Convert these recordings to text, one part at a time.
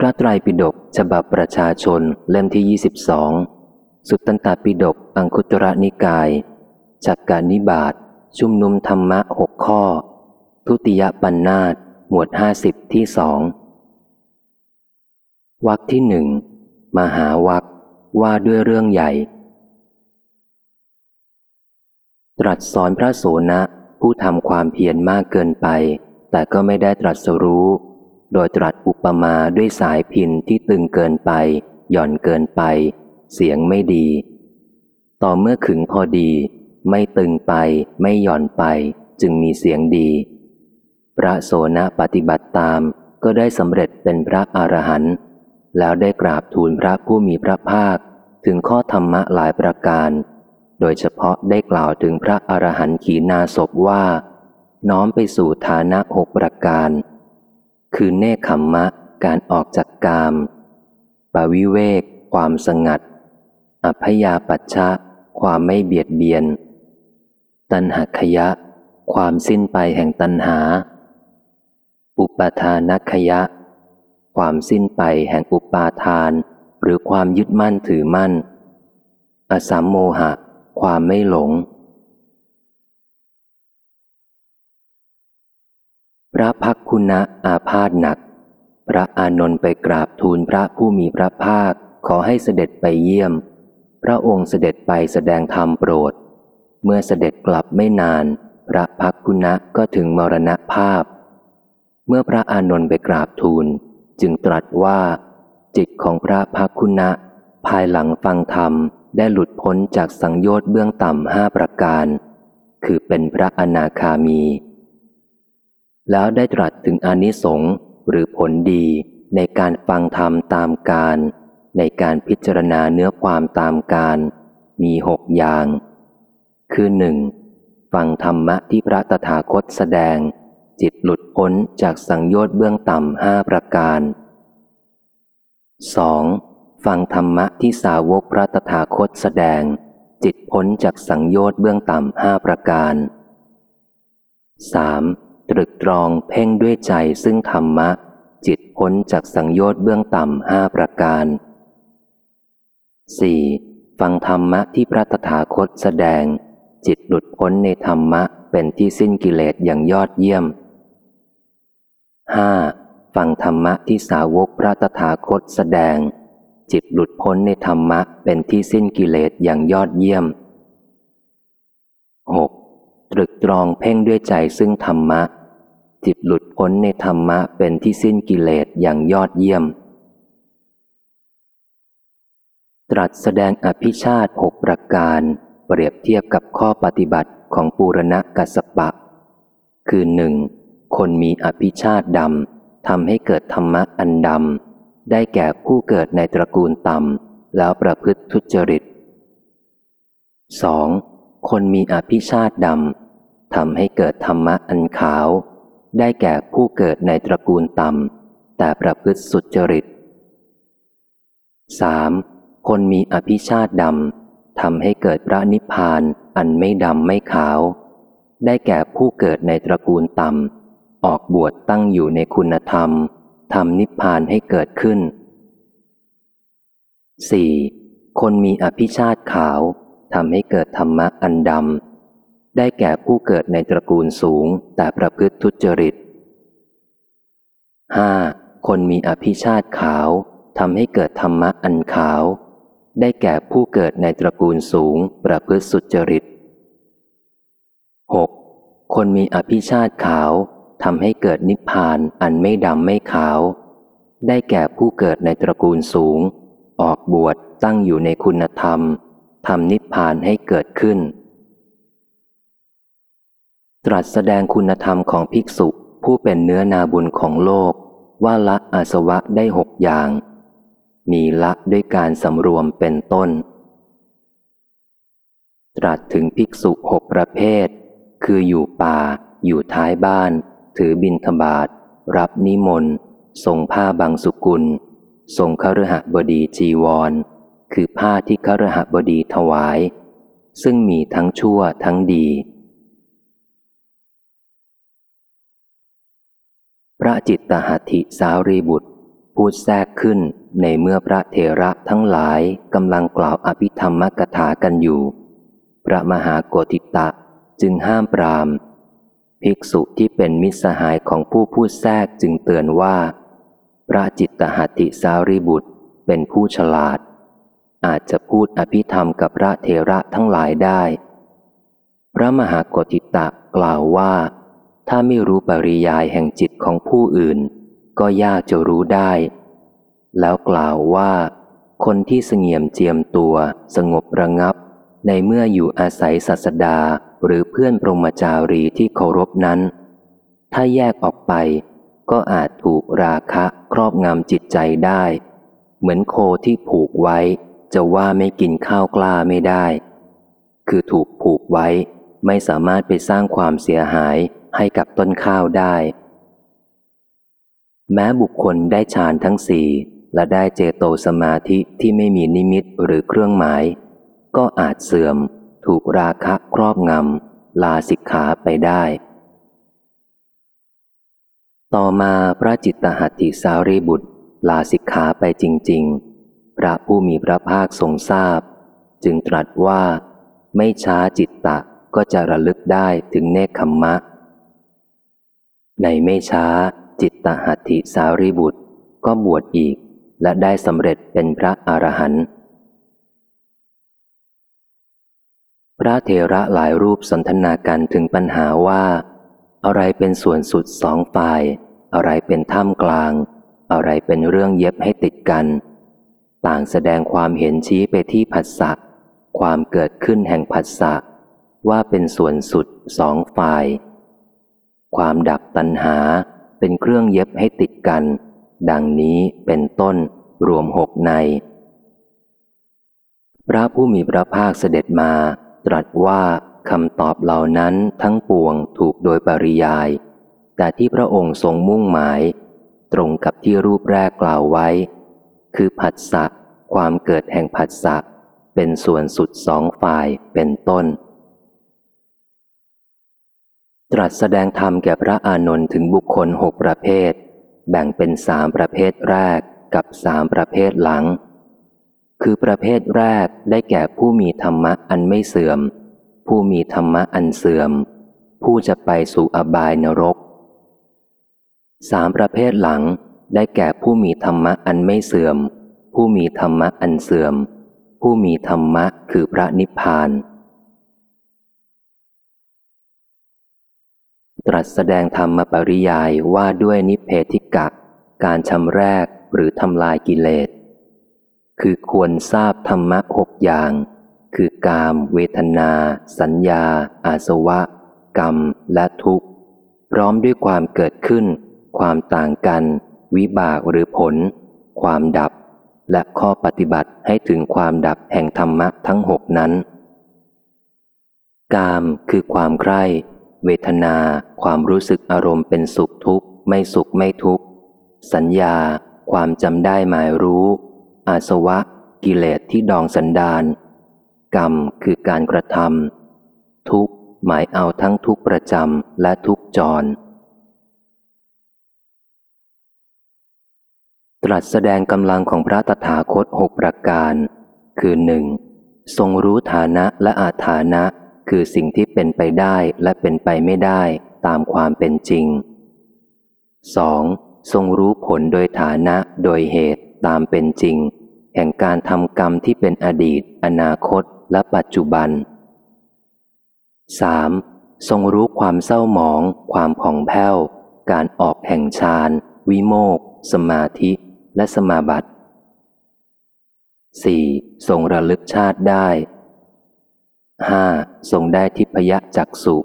พระไตรปิฎกฉบับประชาชนเล่มที่ 22 สุตตันตปิฎกอังคุตระนิกายจักการนิบาตชุมนุมธรรมะหกข้อ ทุติยปัญนนาตหมวดห้าสิบที่สองวักที่หนึ่งมหาวักว่าด้วยเรื่องใหญ่ ตรัสสอนพระโสนะผู้ทำความเพียรมากเกินไป แต่ก็ไม่ได้ตรัสรู้ โดยตรัสอุปมาด้วยสายพินที่ตึงเกินไป หย่อนเกินไป เสียงไม่ดี ต่อเมื่อขึงพอดี ไม่ตึงไป ไม่หย่อนไป จึงมีเสียงดี พระโสนะปฏิบัติตามก็ได้สำเร็จเป็นพระอรหันต์แล้วได้กราบทูลพระผู้มีพระภาค ถึงข้อธรรมะหลายประการ โดยเฉพาะได้กล่าวถึงพระอรหันต์ขีณาศพว่า น้อมไปสู่ฐานะหกประการ คือเนคขมมะ การออกจากกาม ปวิเวก ความสงัด อัพยาปัชชะ ความไม่เบียดเบียน ตันหักขยะ ความสิ้นไปแห่งตันหา อุปทานักขยะ ความสิ้นไปแห่งอุปาทาน หรือความยึดมั่นถือมั่น อสัมโมหะ ความไม่หลง ระพักคุณะอาพาธหนัก พระอานนท์ไปกราบทูลพระผู้มีพระภาคขอให้เสด็จไปเยี่ยม พระองค์เสด็จไปแสดงธรรมโปรด เมื่อเสด็จกลับไม่นาน พระพักคุณะก็ถึงมรณภาพ เมื่อพระอานนท์ไปกราบทูล จึงตรัสว่า จิตของพระพักคุณะ ภายหลังฟังธรรมได้หลุดพ้นจากสังโยชน์เบื้องต่ำห้าประการ คือเป็นพระอนาคามี แล้วได้ตรัสถึงอนิสงส์หรือผลดีในการฟังธรรมตามการ ในการพิจารณาเนื้อความตามการ มีหกอย่าง คือหนึ่งฟังธรรมะที่พระตถาคตแสดง จิตหลุดพ้นจากสังโยชน์เบื้องต่ำห้าประการ 2. ฟังธรรมะที่สาวกพระตถาคตแสดง จิตพ้นจากสังโยชน์เบื้องต่ำห้าประการ 3. ตรึกตรองเพ่งด้วยใจซึ่งธรรมะ จิตพ้นจากสังโยชน์เบื้องต่ำห้าประการ 4. ฟังธรรมะที่พระตถาคตแสดง จิตหลุดพ้นในธรรมะเป็นที่สิ้นกิเลสอย่างยอดเยี่ยม 5. ฟังธรรมะที่สาวกพระตถาคตแสดง จิตหลุดพ้นในธรรมะเป็นที่สิ้นกิเลสอย่างยอดเยี่ยม 6. ตรึกตรองเพ่งด้วยใจซึ่งธรรมะ จิตหลุดพ้นในธรรมะเป็นที่สิ้นกิเลสอย่างยอดเยี่ยม ตรัสแสดงอภิชาติหกประการ เปรียบเทียบกับข้อปฏิบัติของปูรณะกัสสปะ คือหนึ่งคนมีอภิชาติดำทำให้เกิดธรรมะอันดำ ได้แก่ผู้เกิดในตระกูลต่ำ แล้วประพฤติทุจริต 2. คนมีอภิชาติดำทำให้เกิดธรรมะอันขาว ได้แก่ผู้เกิดในตระกูลต่ำ แต่ประพฤติสุจริต 3. คนมีอภิชาติดำทำให้เกิดพระนิพพานอันไม่ดำไม่ขาว ได้แก่ผู้เกิดในตระกูลต่ำ ออกบวชตั้งอยู่ในคุณธรรมทำนิพพานให้เกิดขึ้น 4. คนมีอภิชาติขาวทำให้เกิดธรรมะอันดำ ได้แก่ผู้เกิดในตระกูลสูงแต่ประพฤติทุจริต 5. คนมีอภิชาติขาวทำให้เกิดธรรมะอันขาว ได้แก่ผู้เกิดในตระกูลสูงประพฤติสุจริต 6. คนมีอภิชาติขาวทำให้เกิดนิพพานอันไม่ดำไม่ขาว ได้แก่ผู้เกิดในตระกูลสูง ออกบวชตั้งอยู่ในคุณธรรมทำนิพพานให้เกิดขึ้น ตรัสแสดงคุณธรรมของภิกษุผู้เป็นเนื้อนาบุญของโลก ว่าละอาสวะได้หกอย่าง มีละด้วยการสำรวมเป็นต้น ตรัสถึงภิกษุหกประเภท คืออยู่ป่า อยู่ท้ายบ้าน ถือบินทบาท รับนิมนต์ทรงผ้าบางสุกุลทรงคฤหบดีจีวร คือผ้าที่คฤหบดีถวาย ซึ่งมีทั้งชั่วทั้งดี พระจิตตหัตถิสารีบุตร พูดแทรกขึ้นในเมื่อพระเถระทั้งหลายกำลังกล่าวอภิธรรมกถากันอยู่ พระมหาโกติตะจึงห้ามปราม ภิกษุที่เป็นมิตรสหายของผู้พูดแทรกจึงเตือนว่า พระจิตตหัตติสารีบุตรเป็นผู้ฉลาด อาจจะพูดอภิธรรมกับพระเถระทั้งหลายได้ พระมหากติตะกล่าวว่า ถ้าไม่รู้ปริยายแห่งจิตของผู้อื่น ก็ยากจะรู้ได้ แล้วกล่าวว่า คนที่เสงี่ยมเจียมตัว สงบระงับ ในเมื่ออยู่อาศัยศาสดาหรือเพื่อนปรมจารีที่เคารพนั้น ถ้าแยกออกไป ก็อาจถูกราคะครอบงำจิตใจได้ เหมือนโคที่ผูกไว้ จะว่าไม่กินข้าวกล้าไม่ได้ คือถูกผูกไว้ ไม่สามารถไปสร้างความเสียหาย ให้กับต้นข้าวได้ แม้บุคคลได้ฌานทั้งสี่และได้เจโตสมาธิที่ไม่มีนิมิตหรือเครื่องหมาย ก็อาจเสื่อม ถูกราคะครอบงำลาสิกขาไปได้ ต่อมาพระจิตตหัตถิสารีบุตร ลาสิกขาไปจริง ๆ พระผู้มีพระภาคทรงทราบ จึงตรัสว่า ไม่ช้าจิตตะก็จะระลึกได้ถึงเนคขมมะ ในไม่ช้าจิตตหัตถิสารีบุตร ก็บวชอีกและได้สำเร็จเป็นพระอรหันต์พระเทระหลายรูปสนทนากันถึงปัญหาว่า อะไรเป็นส่วนสุดสองฝ่าย อะไรเป็นท่ามกลาง อะไรเป็นเรื่องเย็บให้ติดกัน ต่างแสดงความเห็นชี้ไปที่ผัสสะความเกิดขึ้นแห่งผัสสะว่าเป็นส่วนสุดสองฝ่าย ความดับตัณหาเป็นเครื่องเย็บให้ติดกัน ดังนี้เป็นต้นรวมหกใน พระผู้มีพระภาคเสด็จมา ตรัสว่าคำตอบเหล่านั้นทั้งปวงถูกโดยปริยาย แต่ที่พระองค์ทรงมุ่งหมาย ตรงกับที่รูปแรกกล่าวไว้ คือผัสสะความเกิดแห่งผัสสะเป็นส่วนสุดสองฝ่ายเป็นต้น ตรัสแสดงธรรมแก่พระอานนท์ถึงบุคคลหกประเภท แบ่งเป็นสามประเภทแรกกับสามประเภทหลัง คือประเภทแรกได้แก่ผู้มีธรรมะอันไม่เสื่อม ผู้มีธรรมะอันเสื่อม ผู้จะไปสู่อบายนรกสามประเภทหลังได้แก่ผู้มีธรรมะอันไม่เสื่อม ผู้มีธรรมะอันเสื่อม ผู้มีธรรมะคือพระนิพพาน ตรัสแสดงธรรมปริยายว่าด้วยนิเพธิกะ การชำแรกหรือทำลายกิเลส คือควรทราบธรรมะหกอย่าง คือกาม เวทนา สัญญา อาสวะ กรรม และทุกข์ พร้อมด้วยความเกิดขึ้น ความต่างกัน วิบากหรือผล ความดับ และข้อปฏิบัติให้ถึงความดับแห่งธรรมะทั้งหกนั้น กามคือความใคร่ เวทนา ความรู้สึกอารมณ์เป็นสุขทุกข์ ไม่สุขไม่ทุกข์ สัญญา ความจำได้หมายรู้ อาสวะ กิเลสที่ดองสันดาน กรรมคือการกระทำทุกข์หมายเอาทั้งทุกประจำและทุกจร ตรัสแสดงกำลังของพระตถาคตหกประการ คือหนึ่งทรงรู้ฐานะและอาฐานะ คือสิ่งที่เป็นไปได้และเป็นไปไม่ได้ตามความเป็นจริง 2. ทรงรู้ผลโดยฐานะโดยเหตุตามเป็นจริง แห่งการทำกรรมที่เป็นอดีต อนาคตและปัจจุบัน 3. ทรงรู้ความเศร้าหมอง ความผ่องแผ้ว การออกแห่งฌานวิโมกสมาธิ และสมาบัติ 4. ทรงระลึกชาติได้ 5. ทรงได้ทิพยจักสุ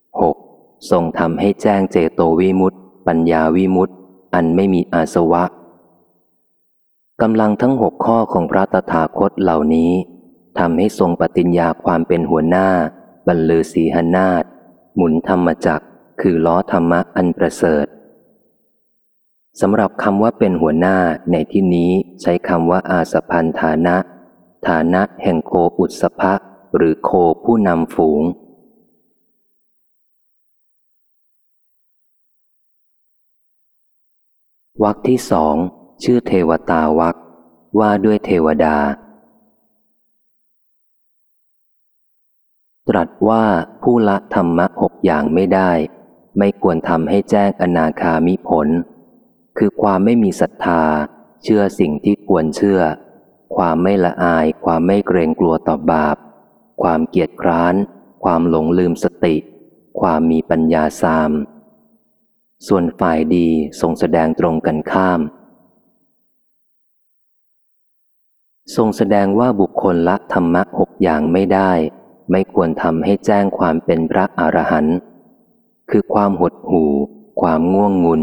6. ทรงทำให้แจ้งเจโตวิมุตติ ปัญญาวิมุตติ อันไม่มีอาสวะกำลังทั้งหกข้อของพระตถาคตเหล่านี้ทำให้ทรงปฏิญญาความเป็นหัวหน้า บรรลือสีหนาฏหมุนธรรมจักคือล้อธรรมะอันประเสริฐสำหรับคำว่าเป็นหัวหน้าในที่นี้ใช้คำว่าอาสพันฐานะ ฐานะแห่งโคอุตสภะ หรือโคผู้นำฝูงวรรคที่สองชื่อเทวตาวักว่าด้วยเทวดา ตรัสว่าผู้ละธรรมะหกอย่างไม่ได้ ไม่ควรทำให้แจ้งอนาคามิผล คือความไม่มีศรัทธา เชื่อสิ่งที่ควรเชื่อ ความไม่ละอายความไม่เกรงกลัวต่อบาป ความเกียจคร้าน ความหลงลืมสติ ความมีปัญญาสาม ส่วนฝ่ายดีทรงแสดงตรงกันข้าม ทรงแสดงว่าบุคคลละธรรมะหกอย่างไม่ได้ ไม่ควรทำให้แจ้งความเป็นพระอรหันต์คือความหดหู่ ความง่วงงุน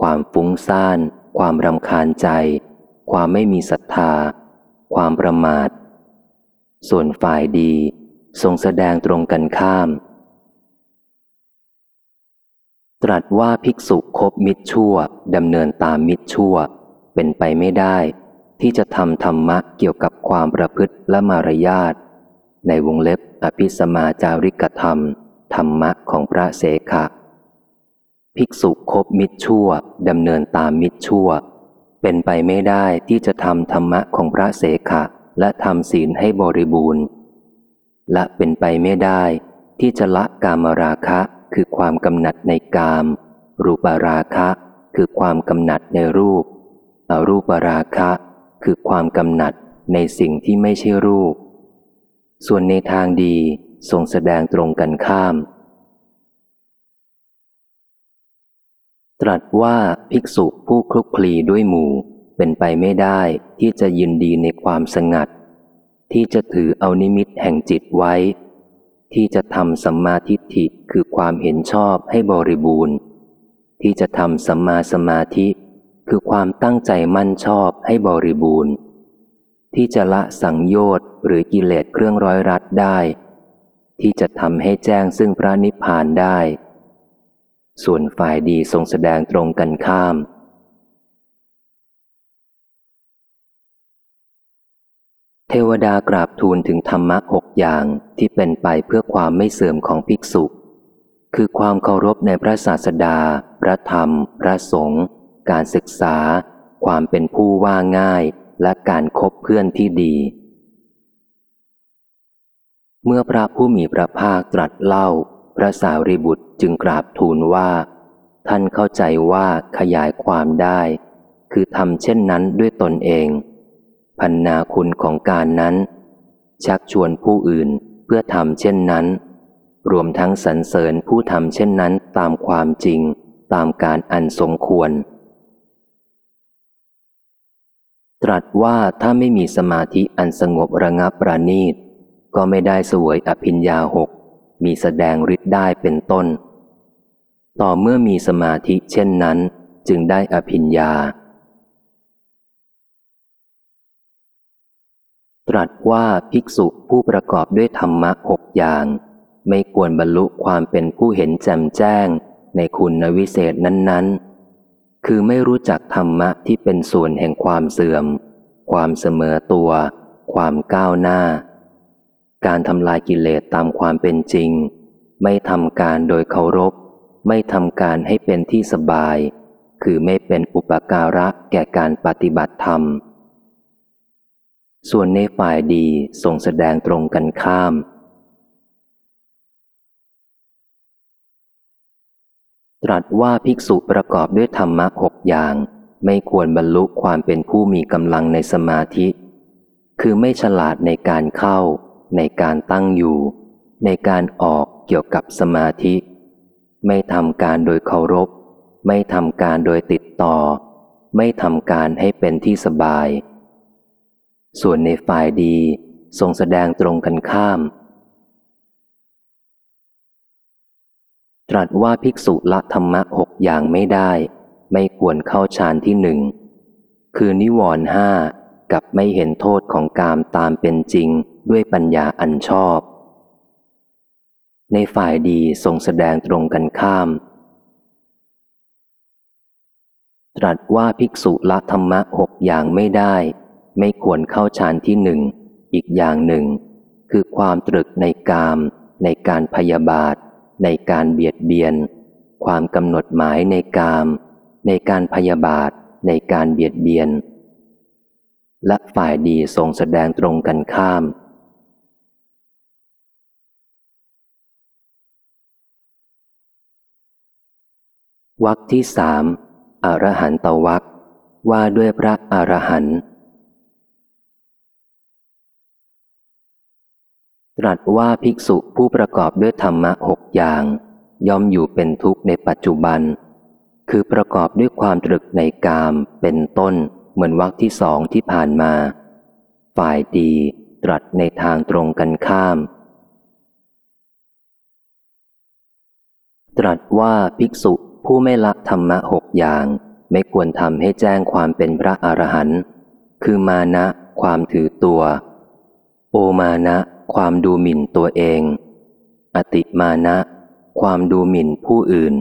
ความฟุ้งซ่าน ความรำคาญใจ ความไม่มีศรัทธา ความประมาท ส่วนฝ่ายดีทรงแสดงตรงกันข้าม ตรัสว่าภิกษุคบมิตรชั่วดำเนินตามมิตรชั่ว เป็นไปไม่ได้ ที่จะทำธรรมะเกี่ยวกับความประพฤติและมารยาท ในวงเล็บอภิสมาจาริกธรรม ธรรมะของพระเสขะ ภิกษุคบมิตรชั่วดำเนินตามมิตรชั่ว เป็นไปไม่ได้ที่จะทำธรรมะของพระเสขะ และทำศีลให้บริบูรณ์ และเป็นไปไม่ได้ ที่จะละกามราคะคือความกำหนัดในกาม รูปราคะคือความกำหนัดในรูป อรูปราคะ คือความกำหนัดในสิ่งที่ไม่ใช่รูป ส่วนในทางดีทรงแสดงตรงกันข้าม ตรัสว่าภิกษุผู้คลุกคลีด้วยหมู่ เป็นไปไม่ได้ที่จะยินดีในความสงัด ที่จะถือเอานิมิตแห่งจิตไว้ ที่จะทำสัมมาทิฏฐิคือความเห็นชอบให้บริบูรณ์ ที่จะทำสัมมาสมาธิ คือความตั้งใจมั่นชอบให้บริบูรณ์ ที่จะละสังโยชน์หรือกิเลสเครื่องร้อยรัดได้ ที่จะทำให้แจ้งซึ่งพระนิพพานได้ ส่วนฝ่ายดีทรงแสดงตรงกันข้าม ทวดากราบทูลถึงธรรมะหกอย่างที่เป็นไปเพื่อความไม่เสื่อมของภิกษุ คือความเคารพในพระศาสดา พระธรรม พระสงฆ์การศึกษา ความเป็นผู้ว่าง่าย และการคบเพื่อนที่ดี เมื่อพระผู้มีพระภาคตรัสเล่า พระสารีบุตรจึงกราบทูลว่า ท่านเข้าใจว่าขยายความได้ คือทำเช่นนั้นด้วยตนเอง พันนาคุณของการนั้น ชักชวนผู้อื่นเพื่อทำเช่นนั้น รวมทั้งสรรเสริญผู้ทำเช่นนั้นตามความจริงตามการอันสมควร ตรัสว่าถ้าไม่มีสมาธิอันสงบระงับประณีต ก็ไม่ได้สวยอภิญญาหก มีแสดงฤทธิ์ได้เป็นต้น ต่อเมื่อมีสมาธิเช่นนั้น จึงได้อภิญญา รัสว่าภิกษุผู้ประกอบด้วยธรรมะหกอย่าง ไม่ควรบรรลุความเป็นผู้เห็นแจ่มแจ้ง ในคุณวิเศษนั้นๆ คือไม่รู้จักธรรมะที่เป็นส่วนแห่งความเสื่อม ความเสมอตัว ความก้าวหน้า การทำลายกิเลสตามความเป็นจริง ไม่ทำการโดยเคารพ ไม่ทำการให้เป็นที่สบาย คือไม่เป็นอุปการะแก่การปฏิบัติธรรม ส่วนในฝ่ายดีทรงแสดงตรงกันข้าม ตรัสว่าภิกษุประกอบด้วยธรรมะหกอย่าง ไม่ควรบรรลุความเป็นผู้มีกำลังในสมาธิ คือไม่ฉลาดในการเข้า ในการตั้งอยู่ ในการออกเกี่ยวกับสมาธิ ไม่ทำการโดยเคารพ ไม่ทำการโดยติดต่อ ไม่ทำการให้เป็นที่สบาย ส่วนในฝ่ายดีทรงแสดงตรงกันข้าม ตรัสว่าภิกษุละธรรมะหกอย่างไม่ได้ ไม่ควรเข้าฌานที่หนึ่ง คือนิวรณ์ห้ากับไม่เห็นโทษของกามตามเป็นจริงด้วยปัญญาอันชอบ ในฝ่ายดีทรงแสดงตรงกันข้าม ตรัสว่าภิกษุละธรรมะหกอย่างไม่ได้ ไม่ควรเข้าฌานที่หนึ่ง อีกอย่างหนึ่ง คือความตรึกในกาม ในการพยาบาท ในการเบียดเบียน ความกำหนดหมายในกาม ในการพยาบาท ในการเบียดเบียน และฝ่ายดีทรงแสดงตรงกันข้ามวรรคที่สามอรหันตวรรคว่าด้วยพระอรหันต์ ตรัสว่าภิกษุผู้ประกอบด้วยธรรมะหกอย่าง ย่อมอยู่เป็นทุกข์ในปัจจุบัน คือประกอบด้วยความตรึกในกามเป็นต้น เหมือนวรรคที่สองที่ผ่านมา ฝ่ายดีตรัสในทางตรงกันข้าม ตรัสว่าภิกษุผู้ไม่ละธรรมะหกอย่าง ไม่ควรทำให้แจ้งความเป็นพระอรหันต์คือมานะ ความถือตัว โอมานะ ความดูหมิ่นตัวเอง อติมานะ ความดูหมิ่นผู้อื่น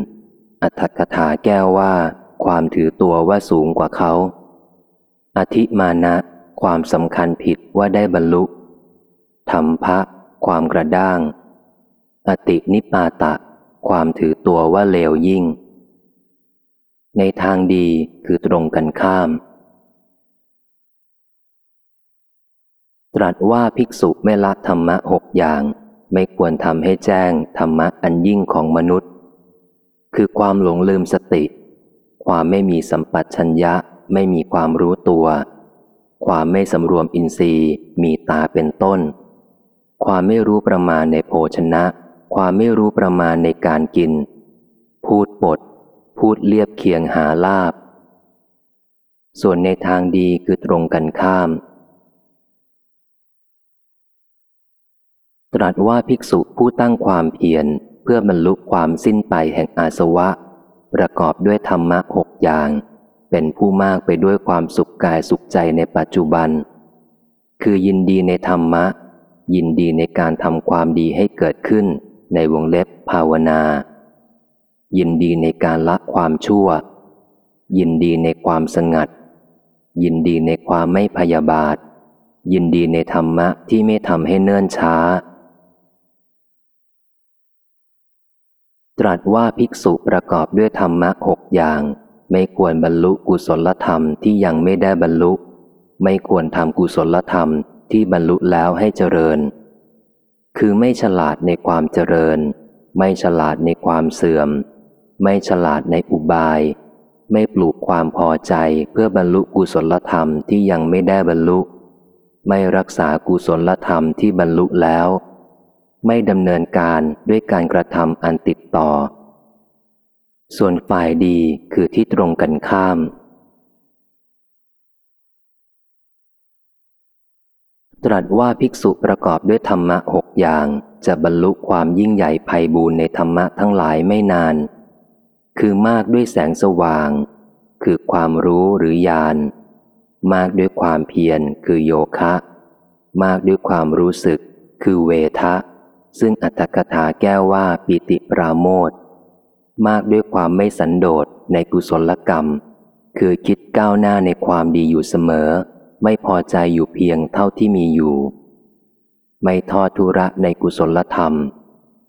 อัตถกถาแก้วว่า ความถือตัวว่าสูงกว่าเขา อธิมานะ ความสำคัญผิดว่าได้บรรลุธรรมภะความกระด้าง อตินิปาตะ ความถือตัวว่าเลวยิ่ง ในทางดีคือตรงกันข้าม ตรัสว่าภิกษุไม่ละธรรมะหกอย่าง ไม่ควรทำให้แจ้งธรรมะอันยิ่งของมนุษย์ คือความหลงลืมสติ ความไม่มีสัมปัชัญญะไม่มีความรู้ตัว ความไม่สำรวมอินทรีย์ มีตาเป็นต้น ความไม่รู้ประมาณในโภชนะ ความไม่รู้ประมาณในการกิน พูดปด พูดเลียบเคียงหาลาบ ส่วนในทางดีคือตรงกันข้าม ตรัสว่าภิกษุผู้ตั้งความเพียรเพื่อบรรลุความสิ้นไปแห่งอาสวะ ประกอบด้วยธรรมะหกอย่าง เป็นผู้มากไปด้วยความสุขกายสุขใจในปัจจุบัน คือยินดีในธรรมะ ยินดีในการทำความดีให้เกิดขึ้นในวงเล็บภาวนา ยินดีในการละความชั่ว ยินดีในความสงัด ยินดีในความไม่พยาบาท ยินดีในธรรมะที่ไม่ทำให้เนิ่นช้า ตรัสว่าภิกษุประกอบด้วยธรรมะหกอย่าง ไม่ควรบรรลุกุศลธรรมที่ยังไม่ได้บรรลุ ไม่ควรทำกุศลธรรมที่บรรลุแล้วให้เจริญ คือไม่ฉลาดในความเจริญ ไม่ฉลาดในความเสื่อม ไม่ฉลาดในอุบาย ไม่ปลูกความพอใจเพื่อบรรลุกุศลธรรมที่ยังไม่ได้บรรลุ ไม่รักษากุศลธรรมที่บรรลุแล้ว ไม่ดำเนินการด้วยการกระทำอันติดต่อ ส่วนฝ่ายดีคือที่ตรงกันข้าม ตรัสว่าภิกษุประกอบด้วยธรรมะหกอย่างจะบรรลุความยิ่งใหญ่ไพบูรณ์ในธรรมะทั้งหลายไม่นาน คือมากด้วยแสงสว่าง คือความรู้หรือญาณ มากด้วยความเพียรคือโยคะ มากด้วยความรู้สึก คือเวทะ ซึ่งอัตถกถาแก้ว่าปิติปราโมทมากด้วยความไม่สันโดษในกุศลกรรม คือคิดก้าวหน้าในความดีอยู่เสมอ ไม่พอใจอยู่เพียงเท่าที่มีอยู่ ไม่ทอดทุระในกุศลธรรม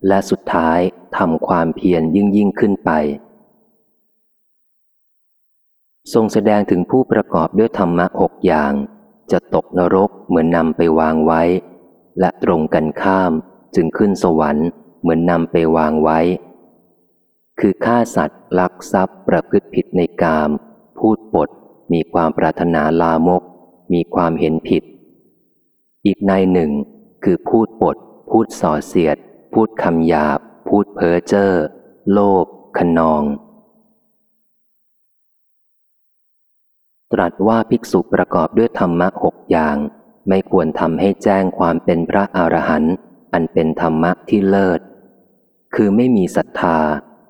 และสุดท้ายทำความเพียรยิ่งยิ่งขึ้นไป ทรงแสดงถึงผู้ประกอบด้วยธรรมะหกอย่าง จะตกนรกเหมือนนำไปวางไว้ และตรงกันข้าม จึงขึ้นสวรรค์เหมือนนำไปวางไว้ คือฆ่าสัตว์ ลักทรัพย์ประพฤติผิดในกาม พูดปด มีความปรารถนาลามก มีความเห็นผิด อีกในหนึ่ง คือพูดปด พูดส่อเสียด พูดคำหยาบ พูดเพ้อเจ้อโลภขนอง ตรัสว่าภิกษุประกอบด้วยธรรมะหกอย่าง ไม่ควรทำให้แจ้งความเป็นพระอรหันต์ อันเป็นธรรมะที่เลิศ คือไม่มีศรัทธา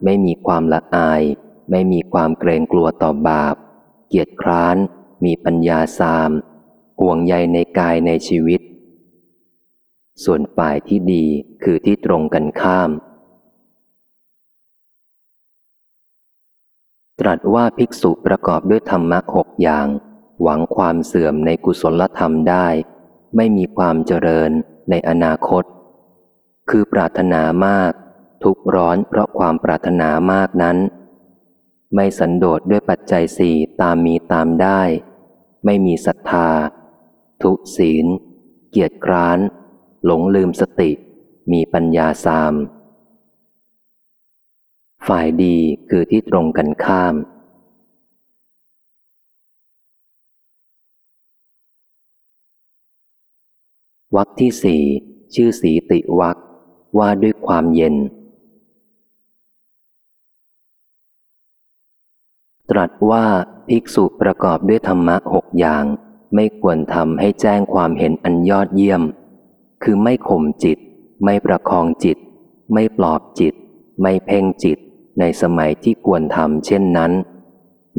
ไม่มีความละอาย ไม่มีความเกรงกลัวต่อบาป เกียจคร้าน มีปัญญาสาม ห่วงใยในกายในชีวิต ส่วนฝ่ายที่ดีคือที่ตรงกันข้าม ตรัสว่าภิกษุประกอบด้วยธรรมะหกอย่าง หวังความเสื่อมในกุศลธรรมได้ ไม่มีความเจริญในอนาคต คือปรารถนามาก ทุกร้อนเพราะความปรารถนามากนั้น ไม่สันโดษด้วยปัจจัยสี่ตามมีตามได้ ไม่มีศรัทธา ทุศีล เกียรติคร้าน หลงลืมสติ มีปัญญาสาม ฝ่ายดีคือที่ตรงกันข้ามวักที่สี่ชื่อสีติวัก ว่าด้วยความเย็น ตรัสว่าภิกษุประกอบด้วยธรรมะหกอย่าง ไม่ควรทำให้แจ้งความเห็นอันยอดเยี่ยม คือไม่ข่มจิต ไม่ประคองจิต ไม่ปลอบจิต ไม่เพ่งจิต ในสมัยที่ควรทำเช่นนั้น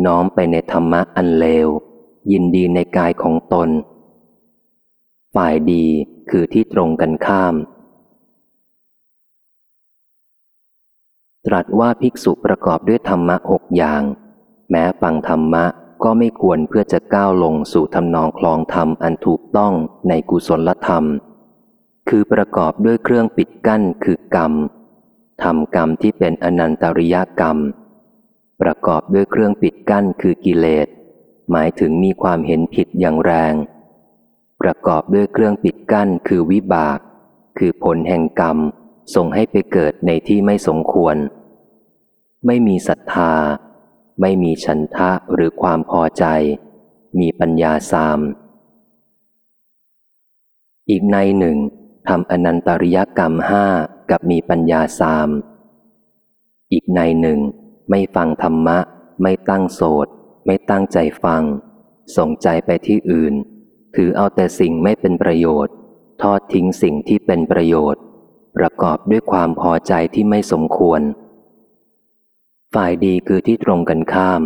น้อมไปในธรรมะอันเลว ยินดีในกายของตน ฝ่ายดีคือที่ตรงกันข้าม ตรัสว่าภิกษุประกอบด้วยธรรมะหกอย่าง แม้ฟังธรรมะก็ไม่ควรเพื่อจะก้าวลงสู่ทำนองคลองธรรมอันถูกต้องในกุศลธรรม คือประกอบด้วยเครื่องปิดกั้นคือกรรมทำกรรมที่เป็นอนันตริยกรรม ประกอบด้วยเครื่องปิดกั้นคือกิเลส หมายถึงมีความเห็นผิดอย่างแรง ประกอบด้วยเครื่องปิดกั้นคือวิบาก คือผลแห่งกรรม ส่งให้ไปเกิดในที่ไม่สมควร ไม่มีศรัทธา ไม่มีฉันทะหรือความพอใจ มีปัญญาสาม อีกในหนึ่งทำอนันตริยกรรมห้ากับมีปัญญาสาม อีกในหนึ่ง ไม่ฟังธรรมะ ไม่ตั้งโสดไม่ตั้งใจฟัง ส่งใจไปที่อื่น ถือเอาแต่สิ่งไม่เป็นประโยชน์ ทอดทิ้งสิ่งที่เป็นประโยชน์ ประกอบด้วยความพอใจที่ไม่สมควร ฝ่ายดีคือที่ตรงกันข้าม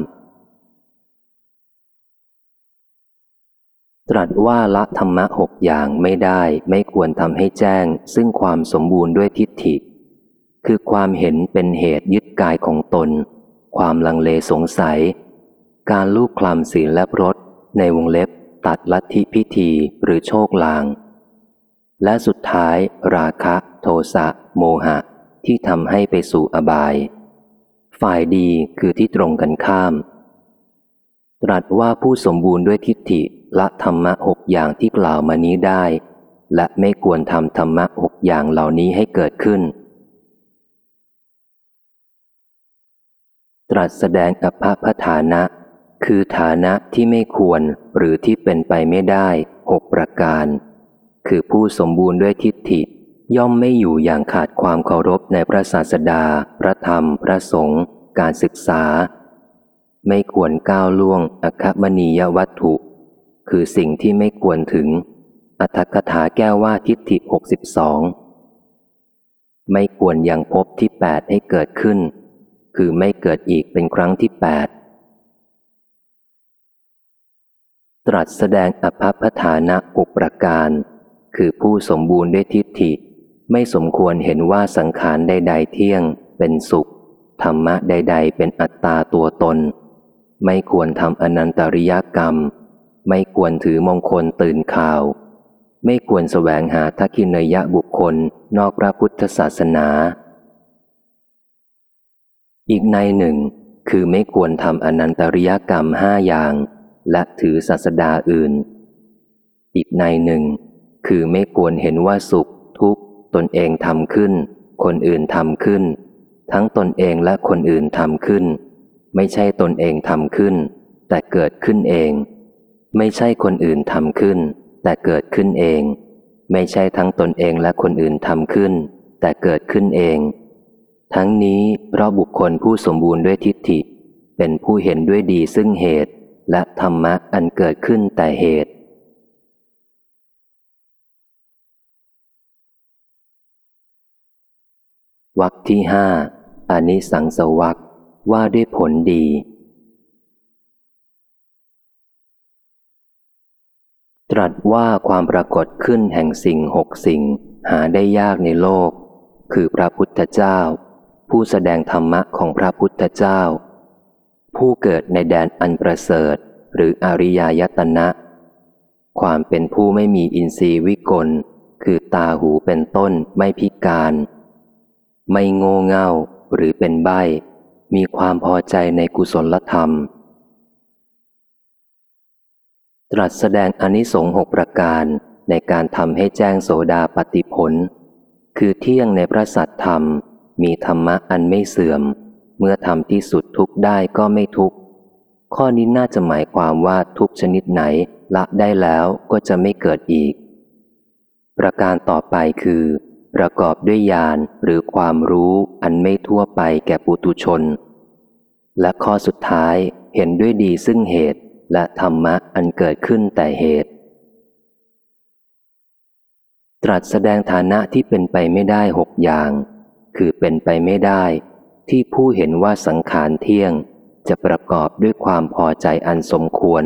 ตรัสว่าละธรรมะหกอย่างไม่ได้ไม่ควรทำให้แจ้ง ซึ่งความสมบูรณ์ด้วยทิฏฐิ คือความเห็นเป็นเหตุยึดกายของตน ความลังเลสงสัย การลูกคลำศีลและรสในวงเล็บตัดลัทธิพิธีหรือโชคลาง และสุดท้ายราคะโทสะโมหะ ที่ทำให้ไปสู่อบาย ฝ่ายดีคือที่ตรงกันข้าม ตรัสว่าผู้สมบูรณ์ด้วยทิฏฐิละธรรมะหกอย่างที่กล่าวมานี้ได้ และไม่ควรทำธรรมะหกอย่างเหล่านี้ให้เกิดขึ้น ตรัสแสดงอภพฐานะ คือฐานะที่ไม่ควรหรือที่เป็นไปไม่ได้หกประการ คือผู้สมบูรณ์ด้วยทิฏฐิ ย่อมไม่อยู่อย่างขาดความเคารพในพระศาสดา พระธรรม พระสงฆ์การศึกษา ไม่ควรก้าวล่วงอคมณียวัตถุ คือสิ่งที่ไม่ควรถึง อัตถกถาแก้วว่าทิฏฐิหกสิบสองไม่ควรยังพบที่แปดให้เกิดขึ้น คือไม่เกิดอีกเป็นครั้งที่แปดตรัสแสดงอภพฐานะอุปการ คือผู้สมบูรณ์ด้วยทิฏฐิ ไม่สมควรเห็นว่าสังขารใด ๆ เที่ยง เป็นสุข ธรรมะใด ๆ เป็นอัตตาตัวตน ไม่ควรทำอนันตริยกรรม ไม่ควรถือมงคลตื่นข่าว ไม่ควรแสวงหาทักขินยะบุคคลนอกพระพุทธศาสนา อีกในหนึ่ง คือไม่ควรทำอนันตริยกรรมห้าอย่าง และถือศาสดาอื่น อีกในหนึ่ง คือไม่ควรเห็นว่าสุข ทุกข์ ตนเองทำขึ้น คนอื่นทำขึ้น ทั้งตนเองและคนอื่นทำขึ้น ไม่ใช่ตนเองทำขึ้น แต่เกิดขึ้นเอง ไม่ใช่คนอื่นทำขึ้น แต่เกิดขึ้นเอง ไม่ใช่ทั้งตนเองและคนอื่นทำขึ้น แต่เกิดขึ้นเอง ทั้งนี้เพราะบุคคลผู้สมบูรณ์ด้วยทิฏฐิ เป็นผู้เห็นด้วยดีซึ่งเหตุ และธรรมะอันเกิดขึ้นแต่เหตุ วักที่ห้าอานิสังสวักว่าด้วยผลดี ตรัสว่าความปรากฏขึ้นแห่งสิ่งหกสิ่งหาได้ยากในโลก คือพระพุทธเจ้า ผู้แสดงธรรมะของพระพุทธเจ้า ผู้เกิดในแดนอันประเสริฐหรืออริยายตนะ ความเป็นผู้ไม่มีอินทรีย์วิกล คือตาหูเป็นต้นไม่พิการ ไม่โง่เง่าหรือเป็นใบมีความพอใจในกุศลธรรม ตรัสแสดงอนิสงส์หกประการในการทำให้แจ้งโสดาปฏิผล คือเที่ยงในพระสัตธรรม มีธรรมะอันไม่เสื่อม เมื่อทำที่สุดทุกได้ก็ไม่ทุกข์ข้อนี้น่าจะหมายความว่าทุกชนิดไหนละได้แล้วก็จะไม่เกิดอีก ประการต่อไปคือ ประกอบด้วยญาณหรือความรู้อันไม่ทั่วไปแก่ปุตุชน และข้อสุดท้ายเห็นด้วยดีซึ่งเหตุและธรรมะอันเกิดขึ้นแต่เหตุ ตรัสแสดงฐานะที่เป็นไปไม่ได้หกอย่าง คือเป็นไปไม่ได้ ที่ผู้เห็นว่าสังขารเที่ยง จะประกอบด้วยความพอใจอันสมควร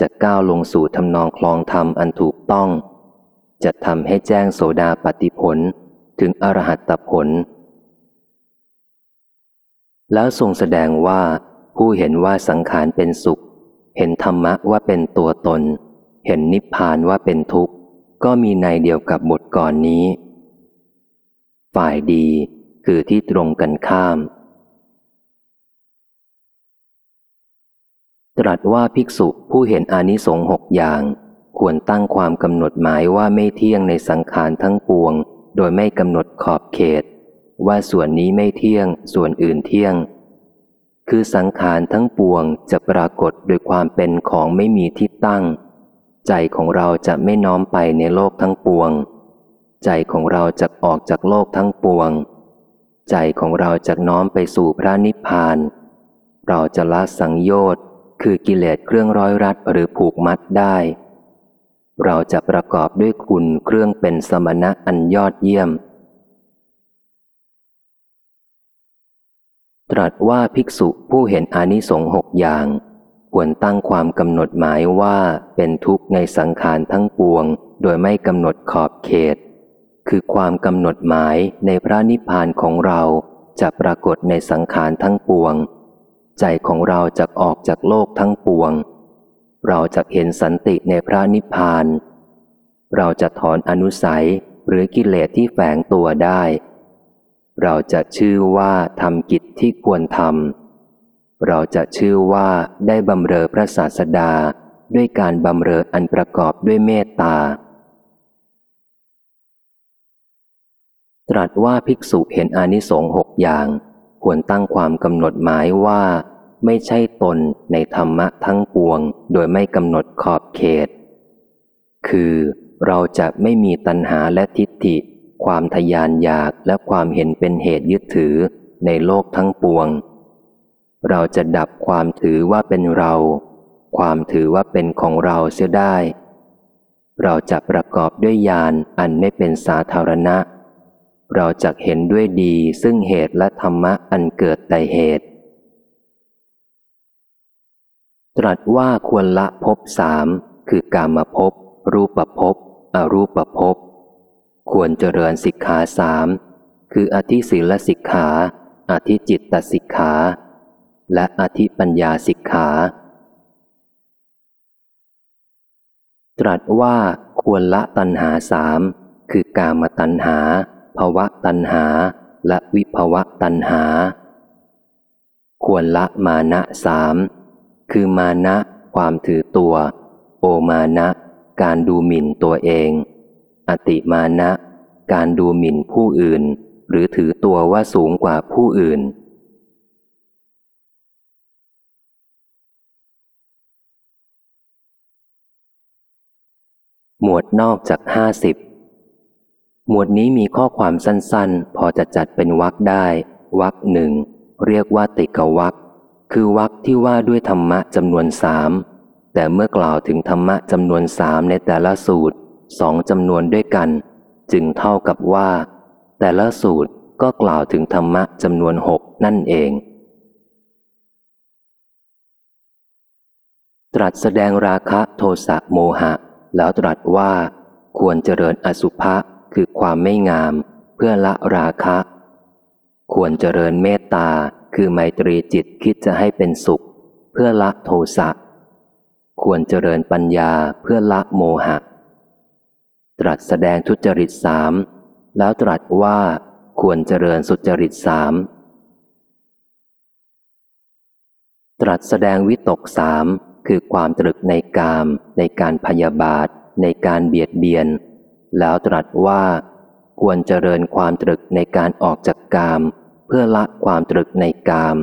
จะก้าวลงสู่ทำนองคลองธรรมอันถูกต้อง จะทำให้แจ้งโสดาปฏิผลถึงอรหัตผล แล้วทรงแสดงว่าผู้เห็นว่าสังขารเป็นสุข เห็นธรรมะว่าเป็นตัวตน เห็นนิพพานว่าเป็นทุกข์ ก็มีในเดียวกับบทก่อนนี้ ฝ่ายดีคือที่ตรงกันข้าม ตรัสว่าภิกษุผู้เห็นอานิสงส์หกอย่าง ควรตั้งความกำหนดหมายว่าไม่เที่ยงในสังขารทั้งปวง โดยไม่กำหนดขอบเขต ว่าส่วนนี้ไม่เที่ยง ส่วนอื่นเที่ยง คือสังขารทั้งปวงจะปรากฏโดยความเป็นของไม่มีที่ตั้ง ใจของเราจะไม่น้อมไปในโลกทั้งปวง ใจของเราจะออกจากโลกทั้งปวง ใจของเราจะน้อมไปสู่พระนิพพาน เราจะละสังโยชน์คือกิเลสเครื่องร้อยรัดหรือผูกมัดได้ เราจะประกอบด้วยคุณเครื่องเป็นสมณะอันยอดเยี่ยม ตรัสว่าภิกษุผู้เห็นอานิสงส์หกอย่าง ควรตั้งความกำหนดหมายว่าเป็นทุกข์ในสังขารทั้งปวง โดยไม่กำหนดขอบเขต คือความกำหนดหมายในพระนิพพานของเราจะปรากฏในสังขารทั้งปวง ใจของเราจะออกจากโลกทั้งปวง เราจะเห็นสันติในพระนิพพาน เราจะถอนอนุสัยหรือกิเลสที่แฝงตัวได้ เราจะชื่อว่าทำกิจที่ควรทำ เราจะชื่อว่าได้บำเรอพระศาสดาด้วยการบำเรออันประกอบด้วยเมตตา ตรัสว่าภิกษุเห็นอานิสงส์หกอย่าง ควรตั้งความกำหนดหมายว่า ไม่ใช่ตนในธรรมะทั้งปวง โดยไม่กำหนดขอบเขต คือเราจะไม่มีตัณหาและทิฏฐิ ความทยานอยากและความเห็นเป็นเหตุยึดถือในโลกทั้งปวง เราจะดับความถือว่าเป็นเรา ความถือว่าเป็นของเราเสียได้ เราจะประกอบด้วยญาณอันไม่เป็นสาธารณะ เราจะเห็นด้วยดีซึ่งเหตุและธรรมะอันเกิดแต่เหตุ ตรัสว่าควรละภพสามคือกามภพรูปภพอรูปภพควรเจริญสิกขาสามคืออธิศีลสิกขา อธิจิตตสิกขา และอธิปัญญาสิกขา ตรัสว่าควรละตัณหาสามคือกามตัณหาภวะตัณหา และวิภวะตัณหา ควรละมานะสาม คือมานะ ความถือตัว โอมานะ การดูหมิ่นตัวเอง อติมานะ การดูหมิ่นผู้อื่น หรือถือตัวว่าสูงกว่าผู้อื่นหมวดนอกจากห้าสิบหมวดนี้มีข้อความสั้นๆ พอจะจัดเป็นวรรคได้วรรคหนึ่ง เรียกว่าติกวรร คือวรรคที่ว่าด้วยธรรมะจำนวนสามแต่เมื่อกล่าวถึงธรรมะจำนวนสามในแต่ละสูตรสองจำนวนด้วยกัน จึงเท่ากับว่า แต่ละสูตรก็กล่าวถึงธรรมะจำนวนหกนั่นเอง ตรัสแสดงราคะโทสะโมหะ แล้วตรัสว่า ควรเจริญอสุภะคือความไม่งาม เพื่อละราคะ ควรเจริญเมตตา คือไมตรีจิตคิดจะให้เป็นสุข เพื่อละโทสะ ควรเจริญปัญญาเพื่อละโมหะ ตรัสแสดงทุจริตสามแล้วตรัสว่าควรเจริญสุจริตสามตรัสแสดงวิตกสามคือความตรึกในกาม ในการพยาบาท ในการเบียดเบียน แล้วตรัสว่า ควรเจริญความตรึกในการออกจากกาม พื่อละความตรึกในกาม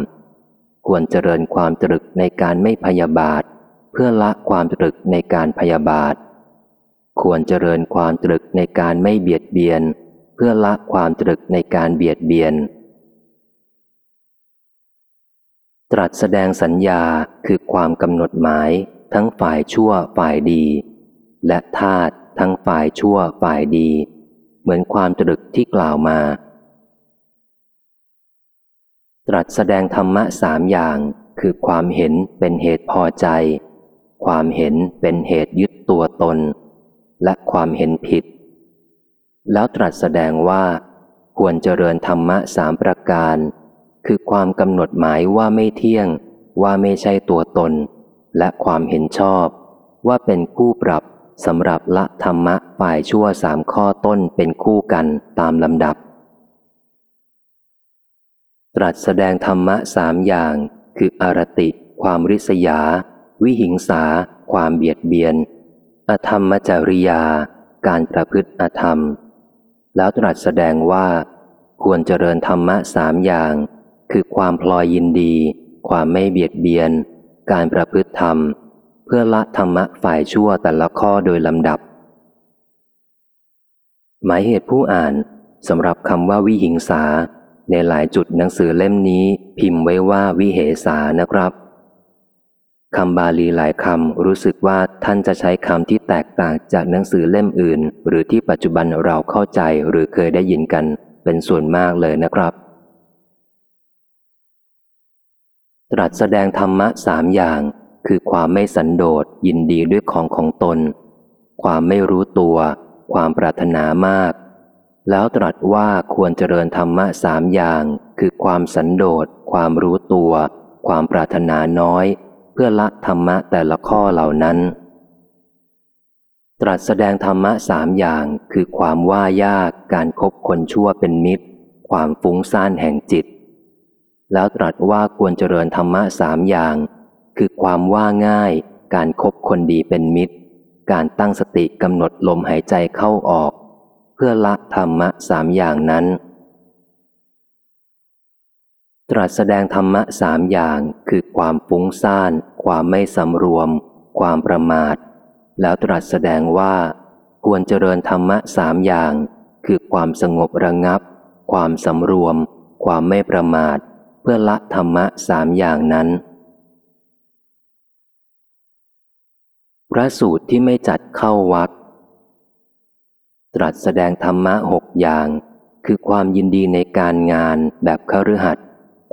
ควรเจริญความตรึกในการไม่พยาบาท เพื่อละความตรึกในการพยาบาท ควรเจริญความตรึกในการไม่เบียดเบียน เพื่อละความตรึกในการเบียดเบียน ตรัสแสดงสัญญาคือความกำหนดหมาย ทั้งฝ่ายชั่วฝ่ายดี และธาตุทั้งฝ่ายชั่วฝ่ายดี เหมือนความตรึกที่กล่าวมา ตรัสแสดงธรรมะสามอย่าง คือความเห็นเป็นเหตุพอใจ ความเห็นเป็นเหตุยึดตัวตน และความเห็นผิด แล้วตรัสแสดงว่า ควรเจริญธรรมะสามประการ คือความกำหนดหมายว่าไม่เที่ยง ว่าไม่ใช่ตัวตน และความเห็นชอบ ว่าเป็นคู่ปรับสำหรับละธรรมะฝ่ายชั่วสามข้อต้นเป็นคู่กันตามลำดับ ตรัสแสดงธรรมะสามอย่าง คืออารติ ความริษยา วิหิงสา ความเบียดเบียน อธรรมจริยา การประพฤติอธรรม แล้วตรัสแสดงว่า ควรเจริญธรรมะสามอย่าง คือความพลอยยินดี ความไม่เบียดเบียน การประพฤติธรรม เพื่อละธรรมะฝ่ายชั่วแต่ละข้อโดยลำดับ หมายเหตุผู้อ่านสำหรับคำว่าวิหิงสา ในหลายจุดหนังสือเล่มนี้พิมพ์ไว้ว่าวิเหสานะครับคำบาลีหลายคำรู้สึกว่าท่านจะใช้คำที่แตกต่างจากหนังสือเล่มอื่น หรือที่ปัจจุบันเราเข้าใจหรือเคยได้ยินกัน เป็นส่วนมากเลยนะครับ ตรัสแสดงธรรมะสามอย่าง คือความไม่สันโดษยินดีด้วยของของตน ความไม่รู้ตัว ความปรารถนามาก แล้วตรัสว่าควรเจริญธรรมะสามอย่าง คือความสันโดษ ความรู้ตัว ความปรารถนาน้อย เพื่อละธรรมะแต่ละข้อเหล่านั้น ตรัสแสดงธรรมะสามอย่าง คือความว่ายากการครบคนชั่วเป็นมิตร ความฟุ้งซ่านแห่งจิต แล้วตรัสว่าควรเจริญธรรมะสามอย่าง คือความว่าง่าย การครบคนดีเป็นมิตร การตั้งสติกำหนดลมหายใจเข้าออก พื่อละธรรมะสามอย่างนั้น ตรัสแสดงธรรมะสามอย่างคือความฟุ้งซ่าน ความไม่สำรวม ความประมาท แล้วตรัสแสดงว่า ควรเจริญธรรมะสามอย่าง คือความสงบระงับ ความสำรวม ความไม่ประมาท เพื่อละธรรมะสามอย่างนั้น พระสูตรที่ไม่จัดเข้าวัด ตรัสแสดงธรรมะหกอย่าง คือความยินดีในการงานแบบคฤหัสถ์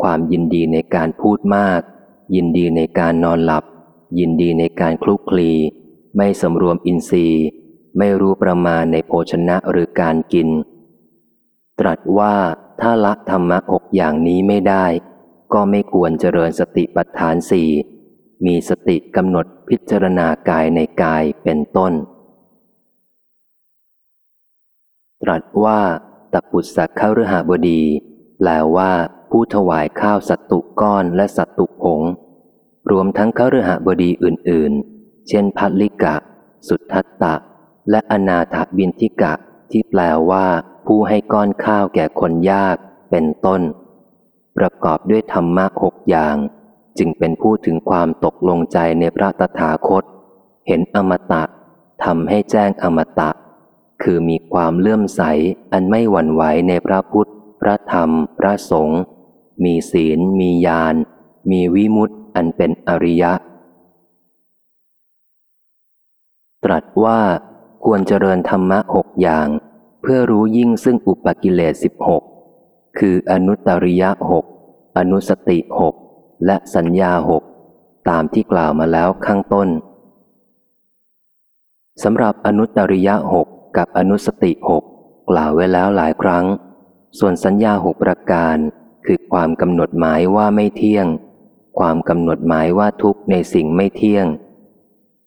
ความยินดีในการพูดมาก ยินดีในการนอนหลับ ยินดีในการคลุกคลี ไม่สำรวมอินทรีย์ ไม่รู้ประมาณในโภชนะหรือการกิน ตรัสว่าถ้าละธรรมะหกอย่างนี้ไม่ได้ ก็ไม่ควรเจริญสติปัฏฐานสี่มีสติกำหนดพิจารณากายในกายเป็นต้น ตรัสว่าตปุสสะข้าฤหบดี แปลว่า ผู้ถวายข้าวสัตตุก้อนและสัตตุผง รวมทั้งข้าฤหบดีอื่น ๆ เช่นพัลิกะ สุทัตตะ และอนาถบินทิกะ ที่แปลว่า ผู้ให้ก้อนข้าวแก่คนยาก เป็นต้น ประกอบด้วยธรรมะหกอย่าง จึงเป็นผู้ถึงความตกลงใจในพระตถาคต เห็นอมตะทำให้แจ้งอมตะ คือมีความเลื่อมใสอันไม่หวั่นไหวในพระพุทธ พระธรรม พระสงฆ์มีศีล มีญาณมีวิมุตติอันเป็นอริยะ ตรัสว่าควรเจริญธรรมะหกอย่าง เพื่อรู้ยิ่งซึ่งอุปกิเลสสิบหกคืออนุตริยะหกอนุสติหกและสัญญาหกตามที่กล่าวมาแล้วข้างต้นสำหรับอนุตตริยะหก กับอนุสติหกกล่าวไว้แล้วหลายครั้ง ส่วนสัญญาหกประการ คือความกำหนดหมายว่าไม่เที่ยง ความกำหนดหมายว่าทุกข์ในสิ่งไม่เที่ยง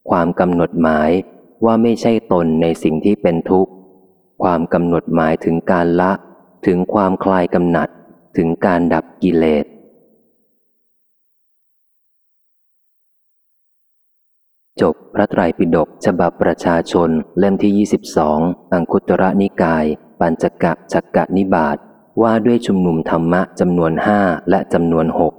ความกำหนดหมายว่าไม่ใช่ตนในสิ่งที่เป็นทุกข์ ความกำหนดหมายถึงการละ ถึงความคลายกำหนัด ถึงการดับกิเลส จบพระไตรปิฎกฉบับประชาชนเล่มที่ 22 อังคุตระนิกาย ปัญจกะจักกะนิบาตว่าด้วยชุมนุมธรรมะจำนวนห้าและจำนวนหก